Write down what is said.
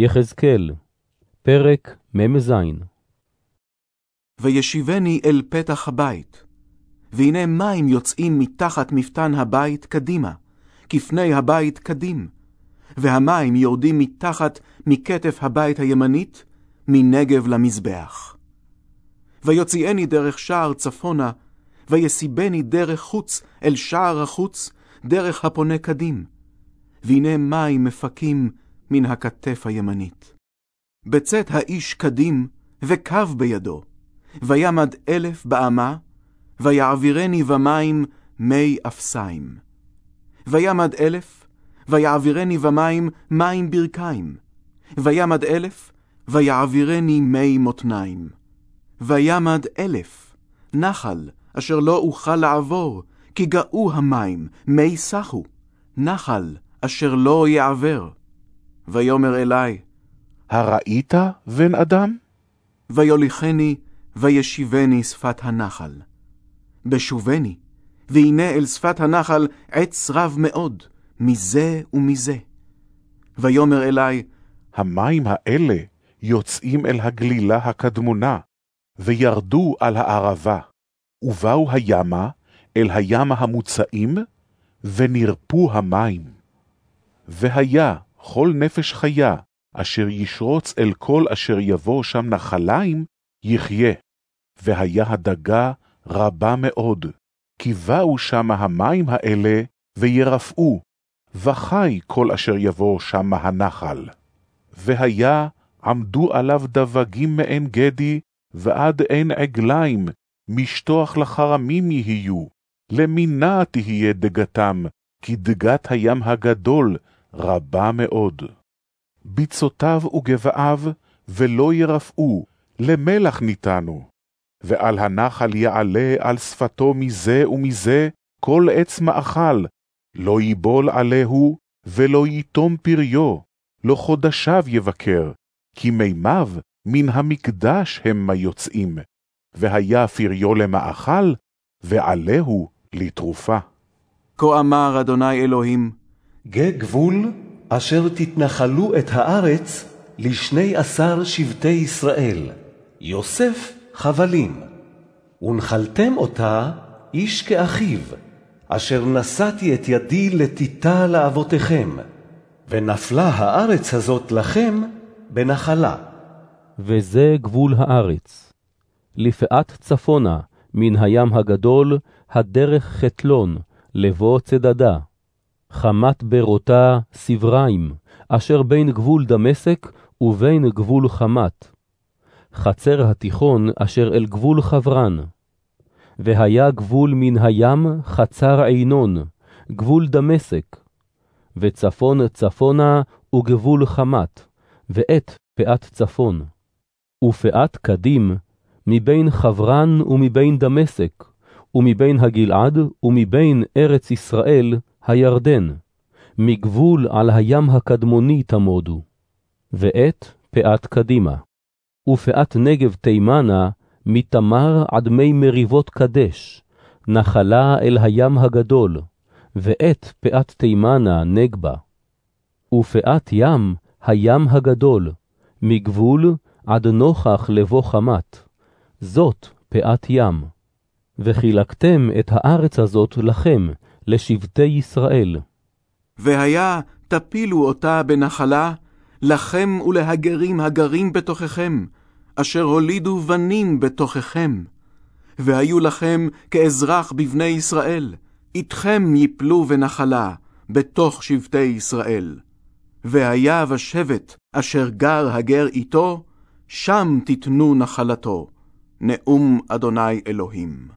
יחזקאל, פרק מ"ז וישיבני אל פתח הבית, והנה מים יוצאים מתחת מפתן הבית קדימה, כפני הבית קדים, והמים יורדים מתחת מכתף הבית הימנית, מנגב למזבח. ויוציאני דרך שער צפונה, ויסיבני דרך חוץ אל שער החוץ, דרך הפונה קדים, והנה מים מפקים מן הכתף הימנית. בצאת האיש קדים, וקו בידו, וימד אלף באמה, ויעבירני במים מי אפסיים. וימד אלף, ויעבירני במים מים ברכיים. וימד אלף, ויעבירני מי מותניים. וימד אלף, נחל, אשר לא אוכל לעבור, כי גאו המים, מי סחו, נחל, אשר לא יעבר. ויאמר אלי, הראית, בן אדם? ויוליכני, וישיבני שפת הנחל. בשובני, והנה אל שפת הנחל עץ רב מאוד, מזה ומזה. ויאמר אלי, המים האלה יוצאים אל הגלילה הקדמונה, וירדו על הערבה, ובאו הימה אל הים המוצאים, ונרפו המים. והיה כל נפש חיה, אשר ישרוץ אל כל אשר יבוא שם נחליים, יחיה. והיה הדגה רבה מאוד, כי באו שמה המים האלה, וירפאו, וחי כל אשר יבוא שמה הנחל. והיה עמדו עליו דבגים מעין גדי, ועד עין עגליים, משטוח לחרמים יהיו, למינה תהיה דגתם, כי דגת הים הגדול רבה מאוד. ביצותיו וגבעיו, ולא ירפאו, למלח ניתנו. ועל הנחל יעלה על שפתו מזה ומזה כל עץ מאכל, לא ייבול עליהו, ולא ייתום פריו, לא חודשיו יבקר, כי מימיו מן המקדש המה יוצאים, והיה פריו למאכל, ועליהו לתרופה. כה אמר אדוני אלוהים, גבול אשר תתנחלו את הארץ לשני עשר שבטי ישראל, יוסף חבלים. ונחלתם אותה איש כאחיו, אשר נשאתי את ידי לתיתה לאבותיכם, ונפלה הארץ הזאת לכם בנחלה. וזה גבול הארץ. לפאת צפונה, מן הים הגדול, הדרך חתלון, לבוא צדדה. חמת ברותה סבריים, אשר בין גבול דמשק ובין גבול חמת. חצר התיכון אשר אל גבול חברן. והיה גבול מן הים חצר עינון, גבול דמשק. וצפון צפונה וגבול חמת, ואת פאת צפון. ופאת קדים, מבין חברן ומבין דמשק, ומבין הגלעד ומבין ארץ ישראל, הירדן, מגבול על הים הקדמוני תמודו. ואת פאת קדימה. ופאת נגב תימנה, מתמר עד מי מריבות קדש, נחלה אל הים הגדול, ואת פאת תימנה נגבה. ופאת ים, הים הגדול, מגבול עד נוכח לבוא חמת, זאת פאת ים. וחילקתם את הארץ הזאת לכם, לשבטי ישראל. והיה תפילו אותה בנחלה, לכם ולהגרים הגרים בתוככם, אשר הולידו בנים בתוככם. והיו לכם כאזרח בבני ישראל, איתכם יפלו בנחלה, בתוך שבטי ישראל. והיה בשבט אשר גר הגר איתו, שם תיתנו נחלתו. נאום אדוני אלוהים.